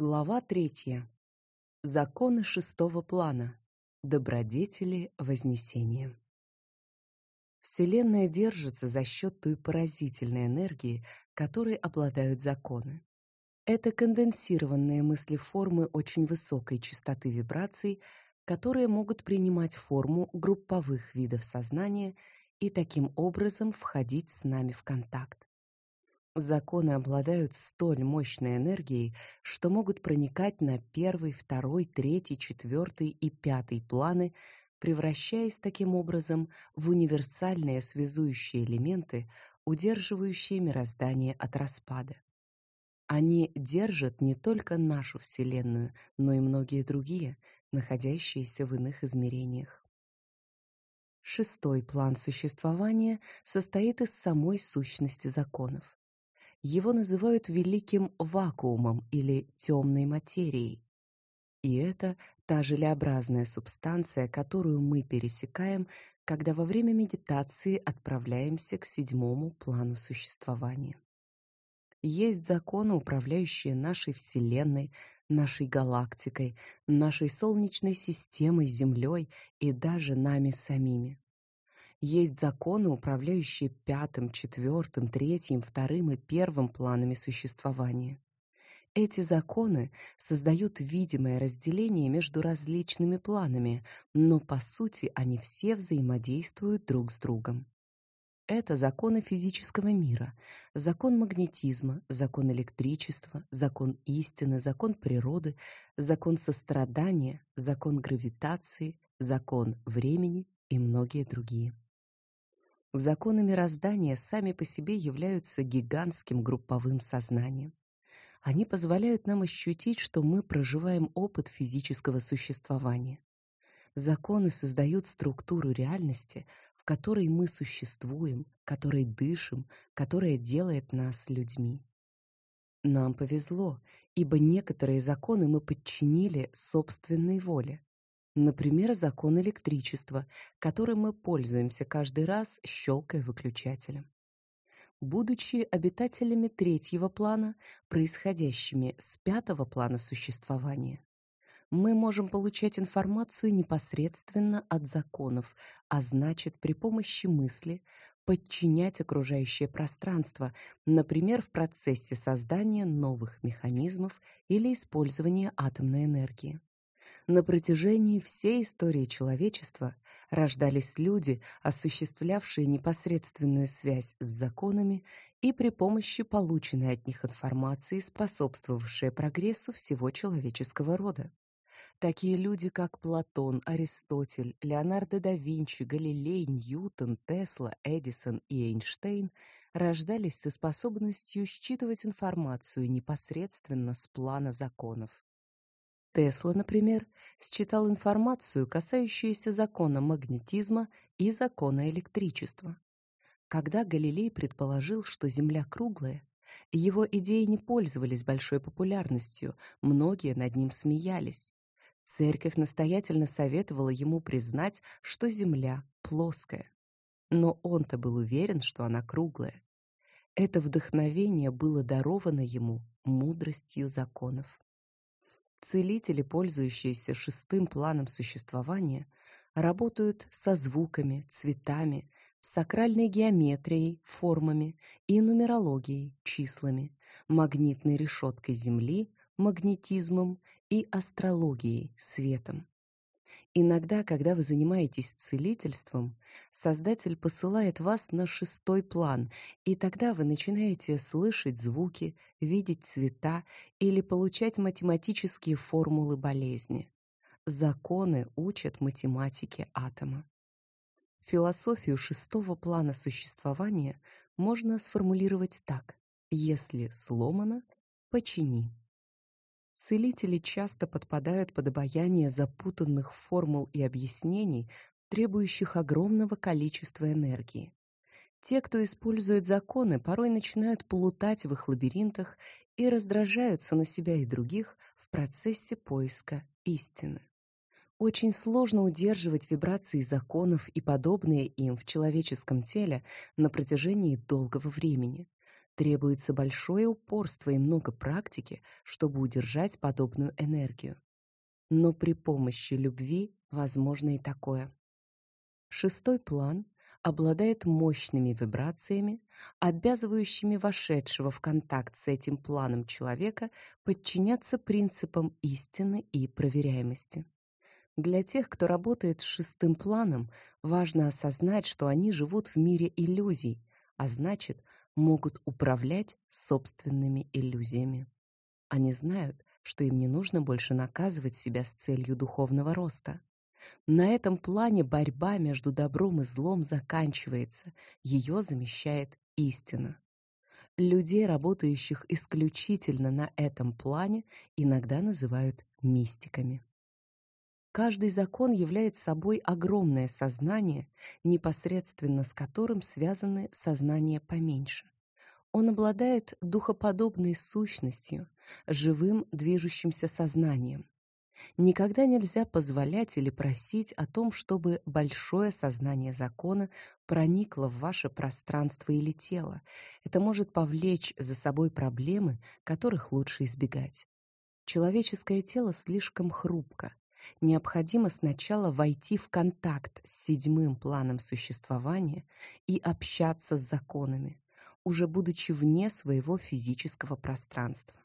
Глава третья. Законы шестого плана. Добродетели Вознесения. Вселенная держится за счет той поразительной энергии, которой обладают законы. Это конденсированные мыслеформы очень высокой частоты вибраций, которые могут принимать форму групповых видов сознания и таким образом входить с нами в контакт. Законы обладают столь мощной энергией, что могут проникать на первый, второй, третий, четвертый и пятый планы, превращаясь таким образом в универсальные связующие элементы, удерживающие мироздание от распада. Они держат не только нашу Вселенную, но и многие другие, находящиеся в иных измерениях. Шестой план существования состоит из самой сущности законов. Его называют великим вакуумом или темной материей. И это та желеобразная субстанция, которую мы пересекаем, когда во время медитации отправляемся к седьмому плану существования. Есть законы, управляющие нашей Вселенной, нашей галактикой, нашей Солнечной системой, Землей и даже нами самими. Есть законы, управляющие пятым, четвертым, третьим, вторым и первым планами существования. Эти законы создают видимое разделение между различными планами, но по сути они все взаимодействуют друг с другом. Это законы физического мира, закон магнетизма, закон электричества, закон истины, закон природы, закон сострадания, закон гравитации, закон времени и многие другие. Законы мироздания сами по себе являются гигантским групповым сознанием. Они позволяют нам ощутить, что мы проживаем опыт физического существования. Законы создают структуру реальности, которой мы существуем, которой дышим, которая делает нас людьми. Нам повезло, ибо некоторые законы мы подчинили собственной воле. Например, закон электричества, которым мы пользуемся каждый раз, щелкая выключателем. Будучи обитателями третьего плана, происходящими с пятого плана существования, мы можем получать информацию непосредственно от законов, а значит, при помощи мысли подчинять окружающее пространство, например, в процессе создания новых механизмов или использования атомной энергии. На протяжении всей истории человечества рождались люди, осуществлявшие непосредственную связь с законами и при помощи полученной от них информации способствовавшие прогрессу всего человеческого рода. Такие люди, как Платон, Аристотель, Леонардо да Винчи, Галилей, Ньютон, Тесла, Эдисон и Эйнштейн рождались со способностью считывать информацию непосредственно с плана законов. Тесла, например, считал информацию, касающуюся закона магнетизма и закона электричества. Когда Галилей предположил, что Земля круглая, его идеи не пользовались большой популярностью, многие над ним смеялись. Церковь настоятельно советовала ему признать, что земля плоская. Но он-то был уверен, что она круглая. Это вдохновение было даровано ему мудростью законов. Целители, пользующиеся шестым планом существования, работают со звуками, цветами, сакральной геометрией, формами и нумерологией, числами, магнитной решеткой Земли, магнетизмом и астрологией, светом. Иногда, когда вы занимаетесь целительством, Создатель посылает вас на шестой план, и тогда вы начинаете слышать звуки, видеть цвета или получать математические формулы болезни. Законы учат математике атома. Философию шестого плана существования можно сформулировать так: если сломано, почини. Целители часто подпадают под обаяние запутанных формул и объяснений, требующих огромного количества энергии. Те, кто использует законы, порой начинают плутать в их лабиринтах и раздражаются на себя и других в процессе поиска истины. Очень сложно удерживать вибрации законов и подобные им в человеческом теле на протяжении долгого времени. Требуется большое упорство и много практики, чтобы удержать подобную энергию. Но при помощи любви возможно и такое. Шестой план обладает мощными вибрациями, обязывающими вошедшего в контакт с этим планом человека подчиняться принципам истины и проверяемости. Для тех, кто работает с шестым планом, важно осознать, что они живут в мире иллюзий, а значит, могут управлять собственными иллюзиями. Они знают, что им не нужно больше наказывать себя с целью духовного роста. На этом плане борьба между добром и злом заканчивается, ее замещает истина. Людей, работающих исключительно на этом плане, иногда называют мистиками. Каждый закон является собой огромное сознание, непосредственно с которым связаны сознания поменьше. Он обладает духоподобной сущностью, живым движущимся сознанием. Никогда нельзя позволять или просить о том, чтобы большое сознание закона проникло в ваше пространство или тело. Это может повлечь за собой проблемы, которых лучше избегать. Человеческое тело слишком хрупко. Необходимо сначала войти в контакт с седьмым планом существования и общаться с законами, уже будучи вне своего физического пространства.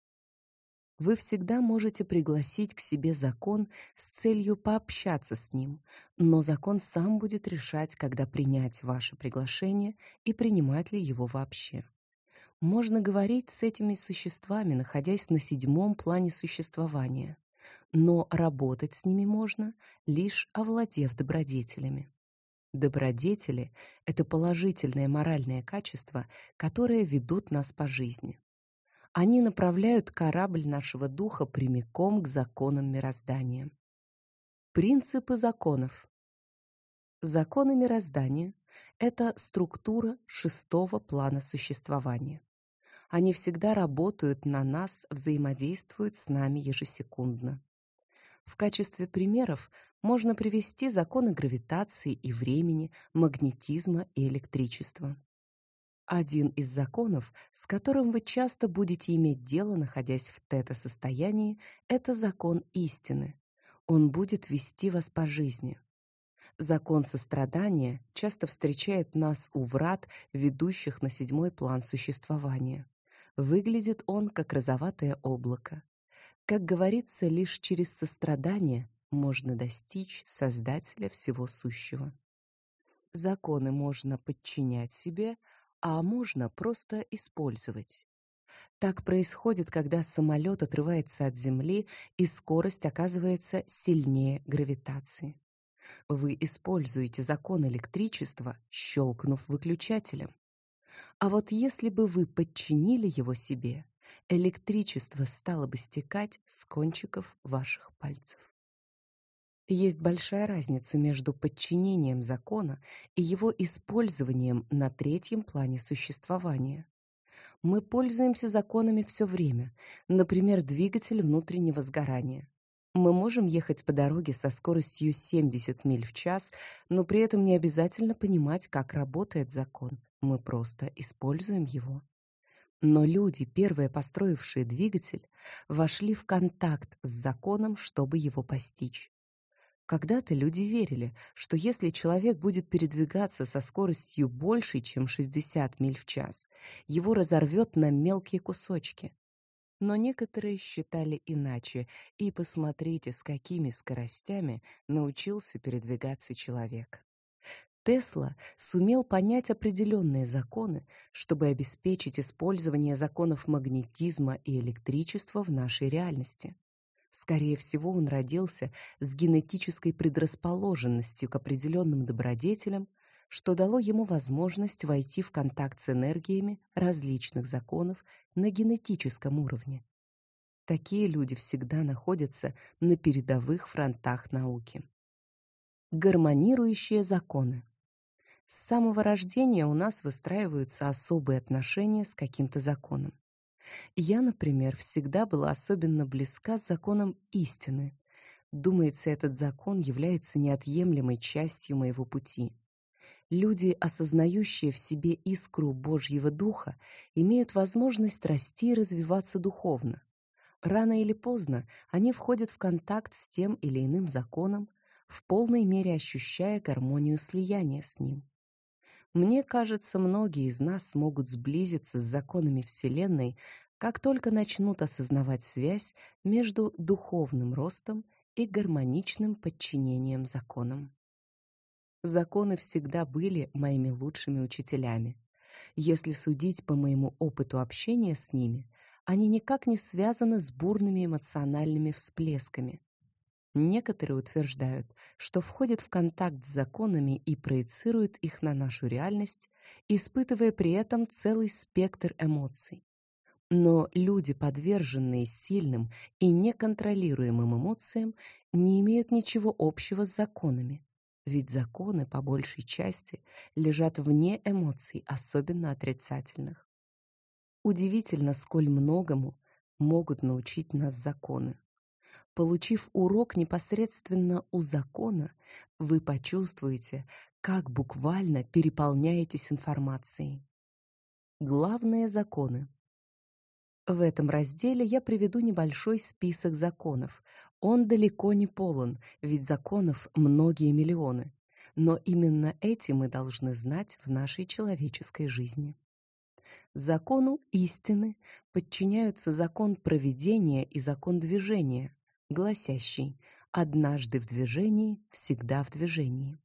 Вы всегда можете пригласить к себе закон с целью пообщаться с ним, но закон сам будет решать, когда принять ваше приглашение и принимать ли его вообще. Можно говорить с этими существами, находясь на седьмом плане существования, но работать с ними можно, лишь овладев добродетелями. Добродетели это положительные моральные качества, которые ведут нас по жизни. Они направляют корабль нашего духа прямиком к законам мироздания. Принципы законов. Законы мироздания это структура шестого плана существования. Они всегда работают на нас, взаимодействуют с нами ежесекундно. В качестве примеров можно привести законы гравитации и времени, магнетизма и электричества. Один из законов, с которым вы часто будете иметь дело, находясь в тета-состоянии, это закон истины. Он будет вести вас по жизни. Закон сострадания часто встречает нас у врат, ведущих на седьмой план существования. Выглядит он как розоватое облако. Как говорится, лишь через сострадание можно достичь Создателя всего сущего. Законы можно подчинять себе, а можно просто использовать. Так происходит, когда самолет отрывается от земли, и скорость оказывается сильнее гравитации. Вы используете закон электричества, щелкнув выключателем. А вот если бы вы подчинили его себе, электричество стало бы стекать с кончиков ваших пальцев. Есть большая разница между подчинением закона и его использованием на третьем плане существования. Мы пользуемся законами все время, например, двигатель внутреннего сгорания. Мы можем ехать по дороге со скоростью 70 миль в час, но при этом не обязательно понимать, как работает закон. Мы просто используем его. Но люди, первые построившие двигатель, вошли в контакт с законом, чтобы его постичь. Когда-то люди верили, что если человек будет передвигаться со скоростью большей, чем 60 миль в час, его разорвет на мелкие кусочки. Но некоторые считали иначе, и посмотрите, с какими скоростями научился передвигаться человек. Тесла сумел понять определенные законы, чтобы обеспечить использование законов магнетизма и электричества в нашей реальности. Скорее всего, он родился с генетической предрасположенностью к определенным добродетелям, что дало ему возможность войти в контакт с энергиями различных законов на генетическом уровне. Такие люди всегда находятся на передовых фронтах науки. Гармонирующие законы. С самого рождения у нас выстраиваются особые отношения с каким-то законом. Я, например, всегда была особенно близка с законом истины. Думается, этот закон является неотъемлемой частью моего пути. Люди, осознающие в себе искру Божьего Духа, имеют возможность расти и развиваться духовно. Рано или поздно они входят в контакт с тем или иным законом, в полной мере ощущая гармонию слияния с ним. Мне кажется, многие из нас смогут сблизиться с законами Вселенной, как только начнут осознавать связь между духовным ростом и гармоничным подчинением законам. Законы всегда были моими лучшими учителями. Если судить по моему опыту общения с ними, они никак не связаны с бурными эмоциональными всплесками. Некоторые утверждают, что входят в контакт с законами и проецируют их на нашу реальность, испытывая при этом целый спектр эмоций. Но люди, подверженные сильным и неконтролируемым эмоциям, не имеют ничего общего с законами. Ведь законы по большей части лежат вне эмоций, особенно отрицательных. Удивительно, сколь многому могут научить нас законы. Получив урок непосредственно у закона, вы почувствуете, как буквально переполняетесь информацией. Главные законы. В этом разделе я приведу небольшой список законов. Он далеко не полон, ведь законов многие миллионы. Но именно эти мы должны знать в нашей человеческой жизни. Закону истины подчиняются закон проведения и закон движения, гласящий: однажды в движении, всегда в движении.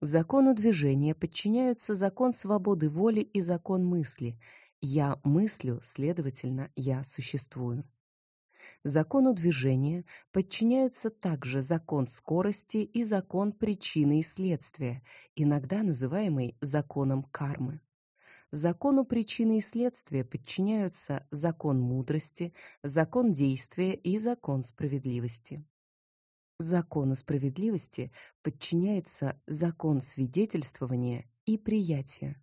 Закону движения подчиняются закон свободы воли и закон мысли, я мыслю, следовательно, я существую. Закону движения подчиняются также закон скорости и закон причины и следствия, иногда называемый законом кармы. Закону причины и следствия подчиняются закон мудрости, закон действия и закон справедливости. Закону справедливости подчиняется закон свидетельствования и приятия.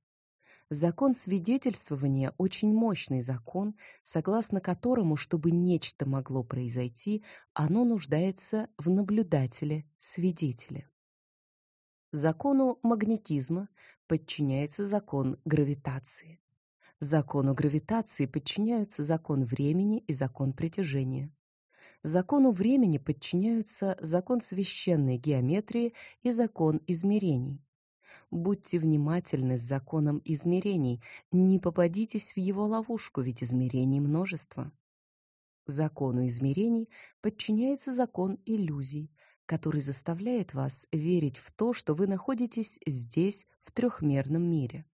Закон свидетельствования очень мощный закон, согласно которому, чтобы нечто могло произойти, оно нуждается в наблюдателе, свидетеле. Закону магнетизма подчиняется закон гравитации. Закону гравитации подчиняются закон времени и закон притяжения. Закону времени подчиняются закон священной геометрии и закон измерений. Будьте внимательны с законом измерений, не попадитесь в его ловушку, ведь измерений множество. Закону измерений подчиняется закон иллюзий, который заставляет вас верить в то, что вы находитесь здесь, в трехмерном мире.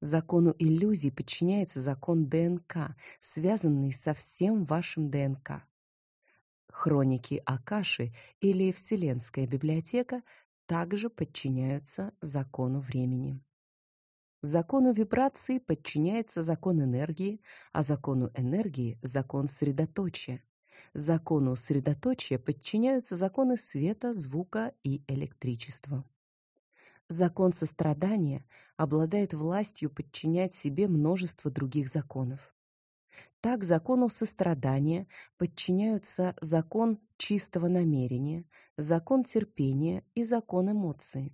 Закону иллюзий подчиняется закон ДНК, связанный со всем вашим ДНК. Хроники Акаши или Вселенская библиотека также подчиняются закону времени. Закону вибрации подчиняется закон энергии, а закону энергии закон средоточия. Закону средоточия подчиняются законы света, звука и электричества. Закон сострадания обладает властью подчинять себе множество других законов. Так закону сострадания подчиняются закон чистого намерения, закон терпения и закон эмоций.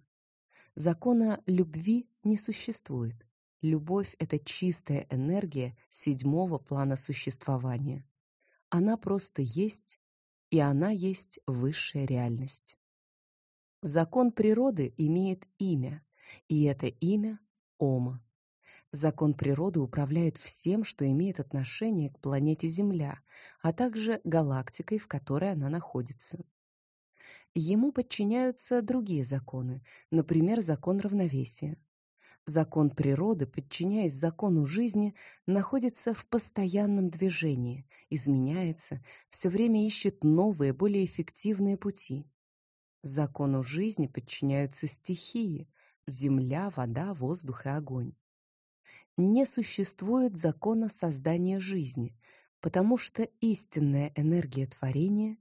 Закона любви не существует. Любовь это чистая энергия седьмого плана существования. Она просто есть, и она есть высшая реальность. Закон природы имеет имя, и это имя Ома. Закон природы управляет всем, что имеет отношение к планете Земля, а также галактикой, в которой она находится. Ему подчиняются другие законы, например, закон равновесия. Закон природы, подчиняясь закону жизни, находится в постоянном движении, изменяется, все время ищет новые, более эффективные пути. Закону жизни подчиняются стихии: земля, вода, воздух и огонь не существует закона создания жизни, потому что истинная энергия творения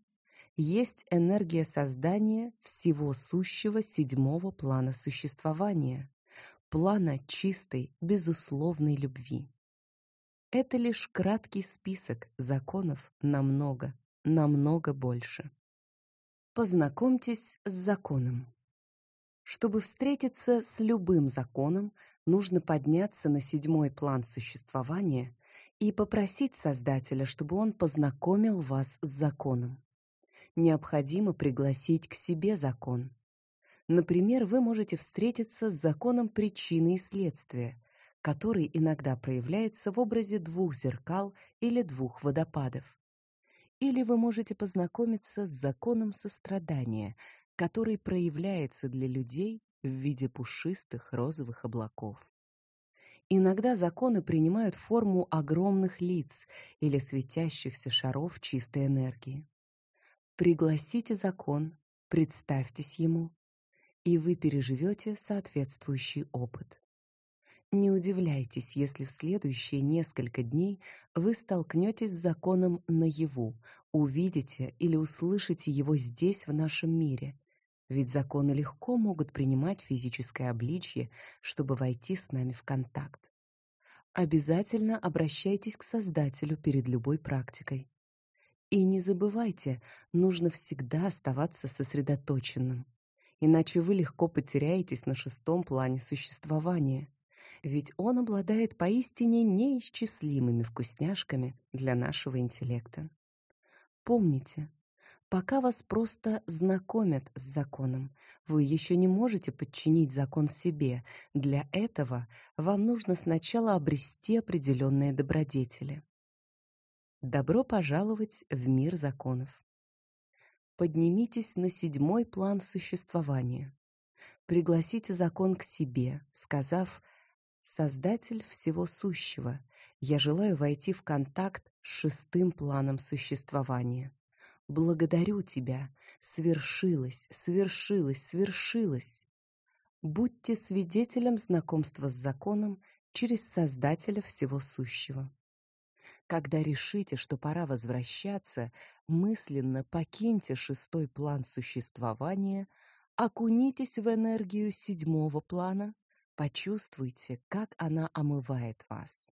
есть энергия создания всего сущего седьмого плана существования, плана чистой, безусловной любви. Это лишь краткий список законов намного, намного больше. Познакомьтесь с законом. Чтобы встретиться с любым законом, нужно подняться на седьмой план существования и попросить Создателя, чтобы он познакомил вас с законом. Необходимо пригласить к себе закон. Например, вы можете встретиться с законом причины и следствия, который иногда проявляется в образе двух зеркал или двух водопадов. Или вы можете познакомиться с законом сострадания, который проявляется для людей в виде пушистых розовых облаков. Иногда законы принимают форму огромных лиц или светящихся шаров чистой энергии. Пригласите закон, представьтесь ему, и вы переживете соответствующий опыт. Не удивляйтесь, если в следующие несколько дней вы столкнетесь с законом наяву, увидите или услышите его здесь в нашем мире ведь законы легко могут принимать физическое обличье, чтобы войти с нами в контакт. Обязательно обращайтесь к Создателю перед любой практикой. И не забывайте, нужно всегда оставаться сосредоточенным, иначе вы легко потеряетесь на шестом плане существования, ведь он обладает поистине неисчислимыми вкусняшками для нашего интеллекта. Помните, Пока вас просто знакомят с законом, вы еще не можете подчинить закон себе. Для этого вам нужно сначала обрести определенные добродетели. Добро пожаловать в мир законов. Поднимитесь на седьмой план существования. Пригласите закон к себе, сказав: Создатель всего сущего, я желаю войти в контакт с шестым планом существования. Благодарю тебя. Свершилось, свершилось, свершилось. Будьте свидетелем знакомства с законом через Создателя всего сущего. Когда решите, что пора возвращаться, мысленно покиньте шестой план существования, окунитесь в энергию седьмого плана, почувствуйте, как она омывает вас.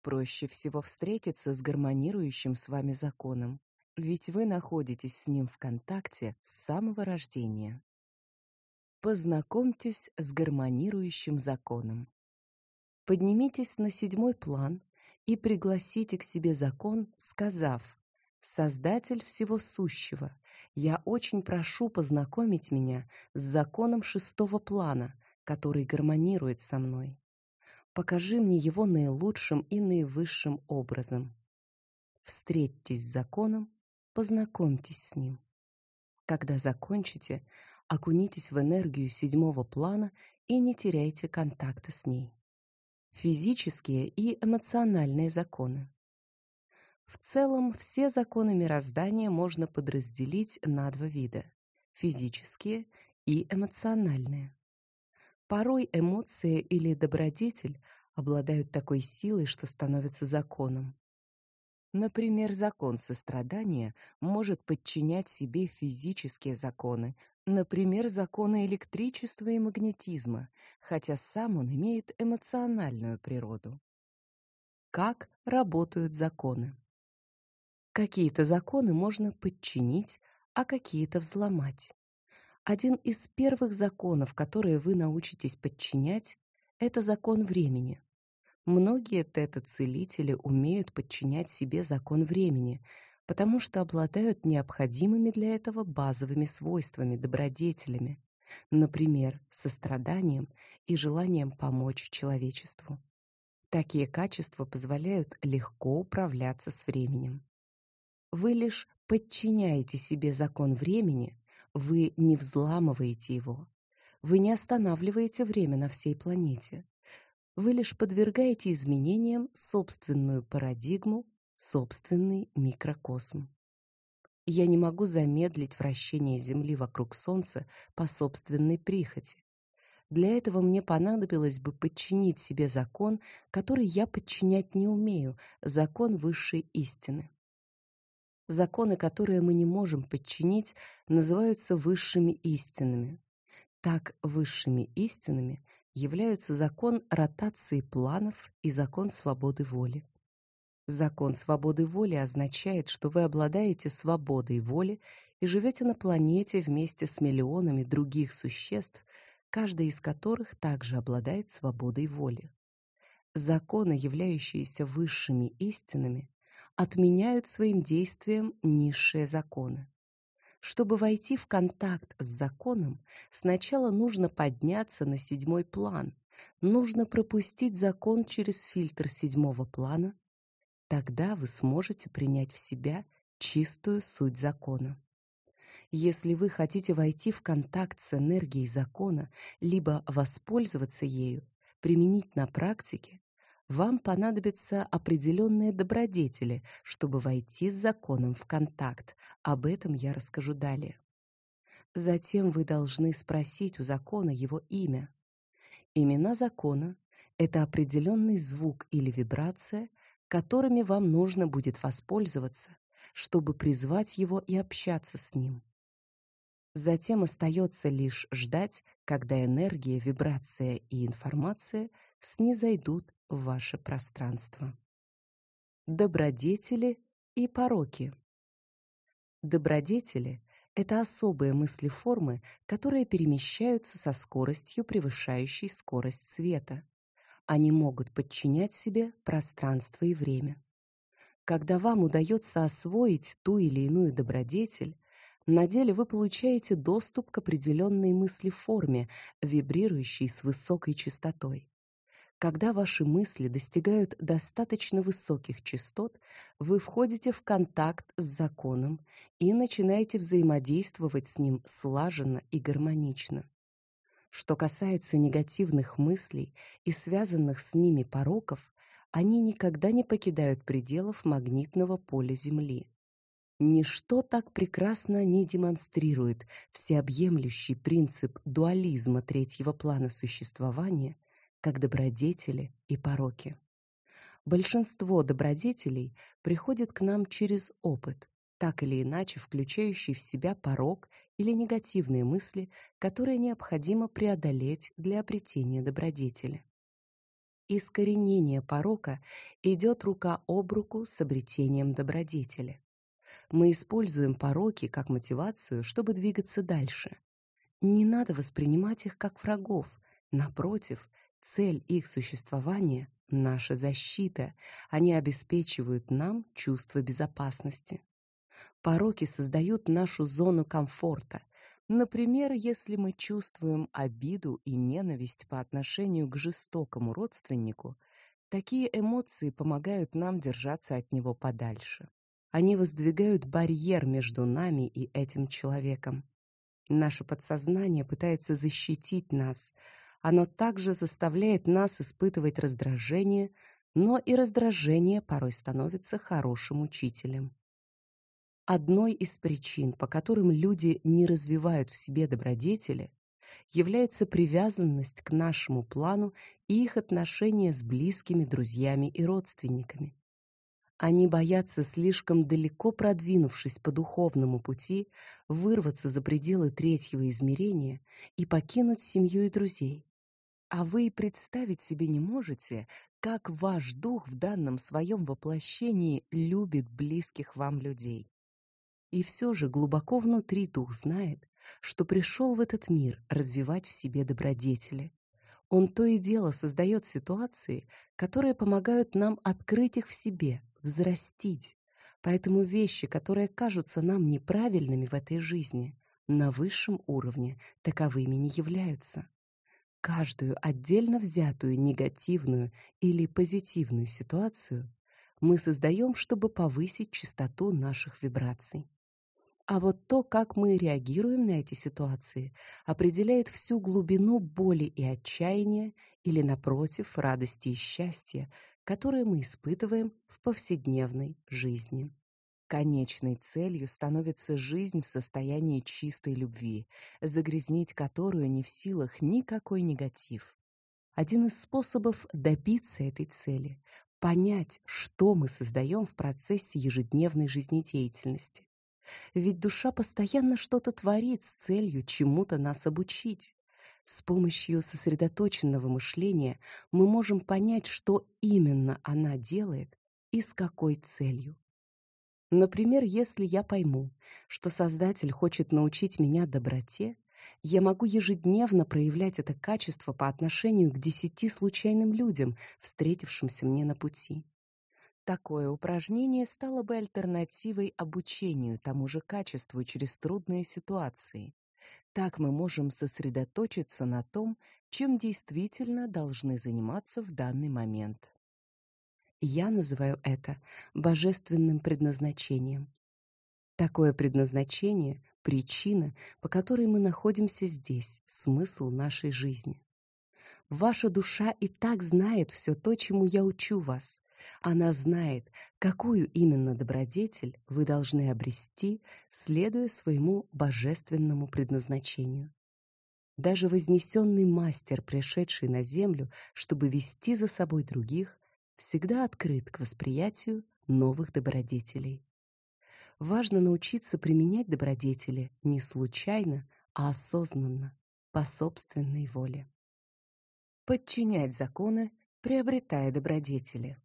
Проще всего встретиться с гармонирующим с вами законом, ведь вы находитесь с ним в контакте с самого рождения. Познакомьтесь с гармонирующим законом. Поднимитесь на седьмой план и пригласите к себе закон, сказав: Создатель всего сущего, я очень прошу познакомить меня с законом шестого плана, который гармонирует со мной. Покажи мне его наилучшим и наивысшим образом. Встретьтесь с законом Познакомьтесь с ним. Когда закончите, окунитесь в энергию седьмого плана и не теряйте контакта с ней. Физические и эмоциональные законы. В целом, все законы мироздания можно подразделить на два вида: физические и эмоциональные. Порой эмоции или добродетель обладают такой силой, что становятся законом. Например, закон сострадания может подчинять себе физические законы, например, законы электричества и магнетизма, хотя сам он имеет эмоциональную природу. Как работают законы? Какие-то законы можно подчинить, а какие-то взломать. Один из первых законов, которые вы научитесь подчинять, это закон времени. Многие тета-целители умеют подчинять себе закон времени, потому что обладают необходимыми для этого базовыми свойствами, добродетелями, например, состраданием и желанием помочь человечеству. Такие качества позволяют легко управляться с временем. Вы лишь подчиняете себе закон времени, вы не взламываете его. Вы не останавливаете время на всей планете вы лишь подвергаете изменениям собственную парадигму, собственный микрокосм. Я не могу замедлить вращение Земли вокруг Солнца по собственной прихоти. Для этого мне понадобилось бы подчинить себе закон, который я подчинять не умею, закон высшей истины. Законы, которые мы не можем подчинить, называются высшими истинами. Так высшими истинами являются закон ротации планов и закон свободы воли. Закон свободы воли означает, что вы обладаете свободой воли и живете на планете вместе с миллионами других существ, каждый из которых также обладает свободой воли. Законы, являющиеся высшими истинами, отменяют своим действием низшие законы. Чтобы войти в контакт с законом, сначала нужно подняться на седьмой план. Нужно пропустить закон через фильтр седьмого плана. Тогда вы сможете принять в себя чистую суть закона. Если вы хотите войти в контакт с энергией закона, либо воспользоваться ею, применить на практике, вам понадобятся определенные добродетели, чтобы войти с законом в контакт. Об этом я расскажу далее. Затем вы должны спросить у закона его имя. Имена закона это определенный звук или вибрация, которыми вам нужно будет воспользоваться, чтобы призвать его и общаться с ним. Затем остается лишь ждать, когда энергия, вибрация и информация снизойдут в ваше пространство. Добродетели и пороки. Добродетели это особые мыслеформы, которые перемещаются со скоростью, превышающей скорость света. Они могут подчинять себе пространство и время. Когда вам удается освоить ту или иную добродетель, на деле вы получаете доступ к определенной мыслеформе, вибрирующей с высокой частотой. Когда ваши мысли достигают достаточно высоких частот, вы входите в контакт с законом и начинаете взаимодействовать с ним слаженно и гармонично. Что касается негативных мыслей и связанных с ними пороков, они никогда не покидают пределов магнитного поля Земли. Ничто так прекрасно не демонстрирует всеобъемлющий принцип дуализма третьего плана существования, как добродетели и пороки. Большинство добродетелей приходит к нам через опыт, так или иначе включающий в себя порок или негативные мысли, которые необходимо преодолеть для обретения добродетели. Искоренение порока идет рука об руку с обретением добродетели. Мы используем пороки как мотивацию, чтобы двигаться дальше. Не надо воспринимать их как врагов. Напротив, Цель их существования — наша защита. Они обеспечивают нам чувство безопасности. Пороки создают нашу зону комфорта. Например, если мы чувствуем обиду и ненависть по отношению к жестокому родственнику, такие эмоции помогают нам держаться от него подальше. Они воздвигают барьер между нами и этим человеком. Наше подсознание пытается защитить нас, оно также заставляет нас испытывать раздражение, но и раздражение порой становится хорошим учителем. Одной из причин, по которым люди не развивают в себе добродетели, является привязанность к нашему плану и их отношения с близкими друзьями и родственниками. Они боятся слишком далеко продвинувшись по духовному пути, вырваться за пределы третьего измерения и покинуть семью и друзей. А вы представить себе не можете, как ваш дух в данном своем воплощении любит близких вам людей. И все же глубоко внутри дух знает, что пришел в этот мир развивать в себе добродетели. Он то и дело создает ситуации, которые помогают нам открыть их в себе, взрастить. Поэтому вещи, которые кажутся нам неправильными в этой жизни, на высшем уровне таковыми не являются. Каждую отдельно взятую негативную или позитивную ситуацию мы создаем, чтобы повысить частоту наших вибраций. А вот то, как мы реагируем на эти ситуации, определяет всю глубину боли и отчаяния или напротив радости и счастья, которые мы испытываем в повседневной жизни. Конечной целью становится жизнь в состоянии чистой любви, загрязнить которую не в силах никакой негатив. Один из способов добиться этой цели понять, что мы создаем в процессе ежедневной жизнедеятельности. Ведь душа постоянно что-то творит с целью чему-то нас обучить. С помощью сосредоточенного мышления мы можем понять, что именно она делает и с какой целью. Например, если я пойму, что Создатель хочет научить меня доброте, я могу ежедневно проявлять это качество по отношению к десяти случайным людям, встретившимся мне на пути. Такое упражнение стало бы альтернативой обучению тому же качеству через трудные ситуации. Так мы можем сосредоточиться на том, чем действительно должны заниматься в данный момент. Я называю это божественным предназначением. Такое предназначение причина, по которой мы находимся здесь, смысл нашей жизни. Ваша душа и так знает все то, чему я учу вас. Она знает, какую именно добродетель вы должны обрести, следуя своему божественному предназначению. Даже вознесенный мастер, пришедший на землю, чтобы вести за собой других, всегда открыт к восприятию новых добродетелей важно научиться применять добродетели не случайно, а осознанно, по собственной воле. Подчинять законы, приобретая добродетели.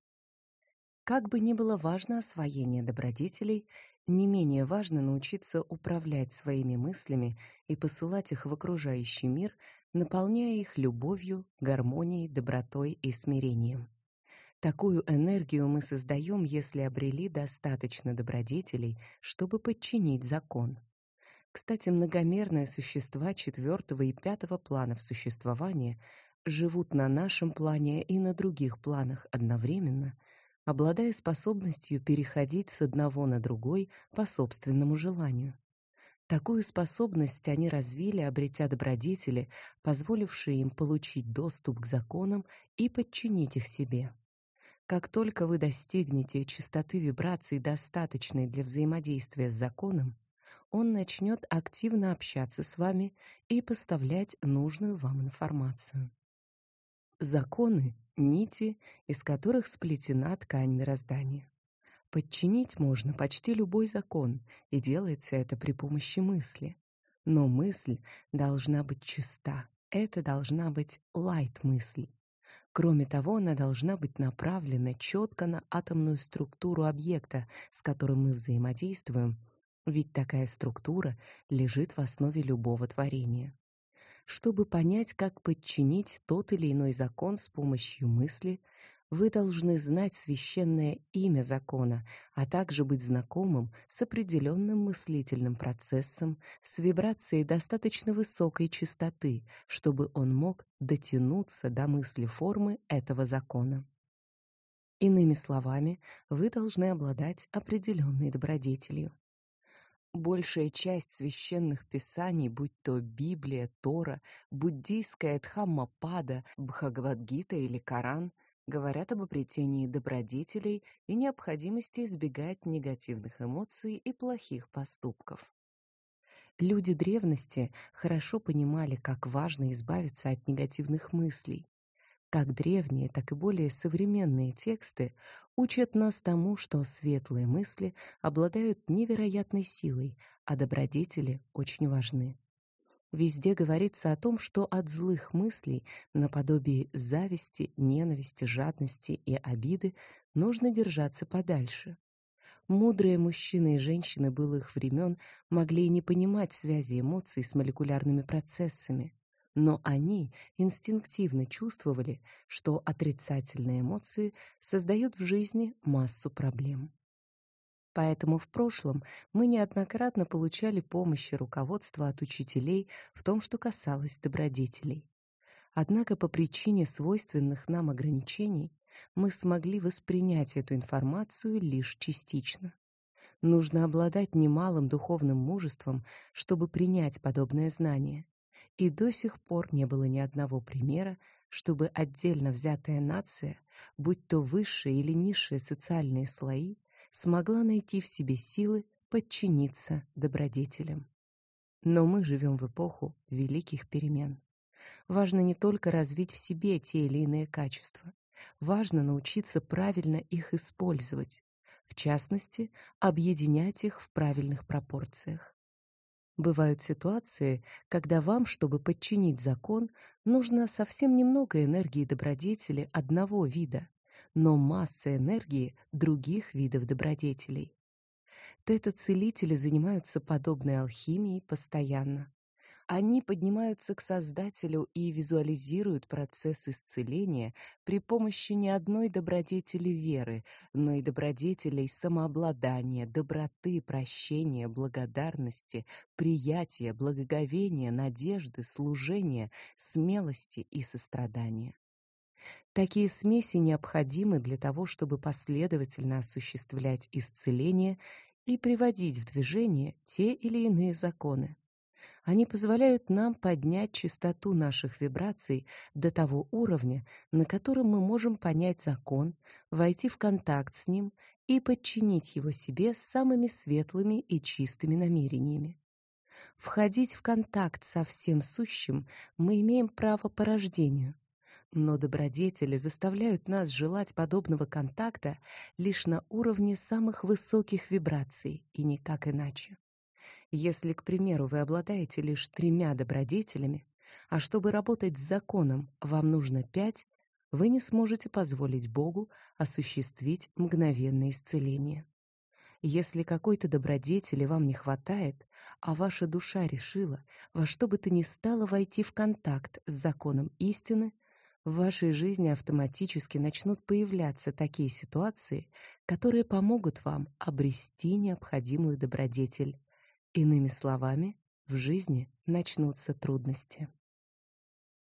Как бы ни было важно освоение добродетелей, не менее важно научиться управлять своими мыслями и посылать их в окружающий мир, наполняя их любовью, гармонией, добротой и смирением. Такую энергию мы создаем, если обрели достаточно добродетелей, чтобы подчинить закон. Кстати, многомерные существа четвертого и пятого планов существования живут на нашем плане и на других планах одновременно, обладая способностью переходить с одного на другой по собственному желанию. Такую способность они развили, обретя добродетели, позволившие им получить доступ к законам и подчинить их себе. Как только вы достигнете частоты вибраций, достаточной для взаимодействия с законом, он начнет активно общаться с вами и поставлять нужную вам информацию. Законы — нити, из которых сплетена ткань мироздания. Подчинить можно почти любой закон, и делается это при помощи мысли. Но мысль должна быть чиста. Это должна быть лайт-мысль. Кроме того, она должна быть направлена четко на атомную структуру объекта, с которым мы взаимодействуем, ведь такая структура лежит в основе любого творения. Чтобы понять, как подчинить тот или иной закон с помощью мысли, вы должны знать священное имя закона, а также быть знакомым с определенным мыслительным процессом, с вибрацией достаточно высокой частоты, чтобы он мог дотянуться до мысли формы этого закона. Иными словами, вы должны обладать определенной добродетелью. Большая часть священных писаний, будь то Библия, Тора, буддийская Дхаммапада, Бхагавадгита или Коран, говорят об обретении добродетелей и необходимости избегать негативных эмоций и плохих поступков. Люди древности хорошо понимали, как важно избавиться от негативных мыслей. Как древние, так и более современные тексты учат нас тому, что светлые мысли обладают невероятной силой, а добродетели очень важны. Везде говорится о том, что от злых мыслей, наподобие зависти, ненависти, жадности и обиды, нужно держаться подальше. Мудрые мужчины и женщины былых времен могли не понимать связи эмоций с молекулярными процессами, но они инстинктивно чувствовали, что отрицательные эмоции создают в жизни массу проблем. Поэтому в прошлом мы неоднократно получали помощь и руководство от учителей в том, что касалось добродетелей. Однако по причине свойственных нам ограничений мы смогли воспринять эту информацию лишь частично. Нужно обладать немалым духовным мужеством, чтобы принять подобное знание. И до сих пор не было ни одного примера, чтобы отдельно взятая нация, будь то высшие или низшие социальные слои, смогла найти в себе силы подчиниться добродетелям. Но мы живем в эпоху великих перемен. Важно не только развить в себе те или иные качества, важно научиться правильно их использовать, в частности, объединять их в правильных пропорциях. Бывают ситуации, когда вам, чтобы подчинить закон, нужно совсем немного энергии добродетели одного вида, но масса энергии других видов добродетелей. Тета-целители занимаются подобной алхимией постоянно. Они поднимаются к Создателю и визуализируют процесс исцеления при помощи не одной добродетели веры, но и добродетелей самообладания, доброты, прощения, благодарности, приятия, благоговения, надежды, служения, смелости и сострадания. Такие смеси необходимы для того, чтобы последовательно осуществлять исцеление и приводить в движение те или иные законы. Они позволяют нам поднять частоту наших вибраций до того уровня, на котором мы можем понять закон, войти в контакт с ним и подчинить его себе с самыми светлыми и чистыми намерениями. Входить в контакт со всем сущим мы имеем право по рождению, но добродетели заставляют нас желать подобного контакта лишь на уровне самых высоких вибраций и никак иначе. Если, к примеру, вы обладаете лишь тремя добродетелями, а чтобы работать с законом, вам нужно пять, вы не сможете позволить Богу осуществить мгновенное исцеление. Если какой-то добродетели вам не хватает, а ваша душа решила во что бы то ни стало войти в контакт с законом истины, в вашей жизни автоматически начнут появляться такие ситуации, которые помогут вам обрести необходимую добродетель. Иными словами, в жизни начнутся трудности.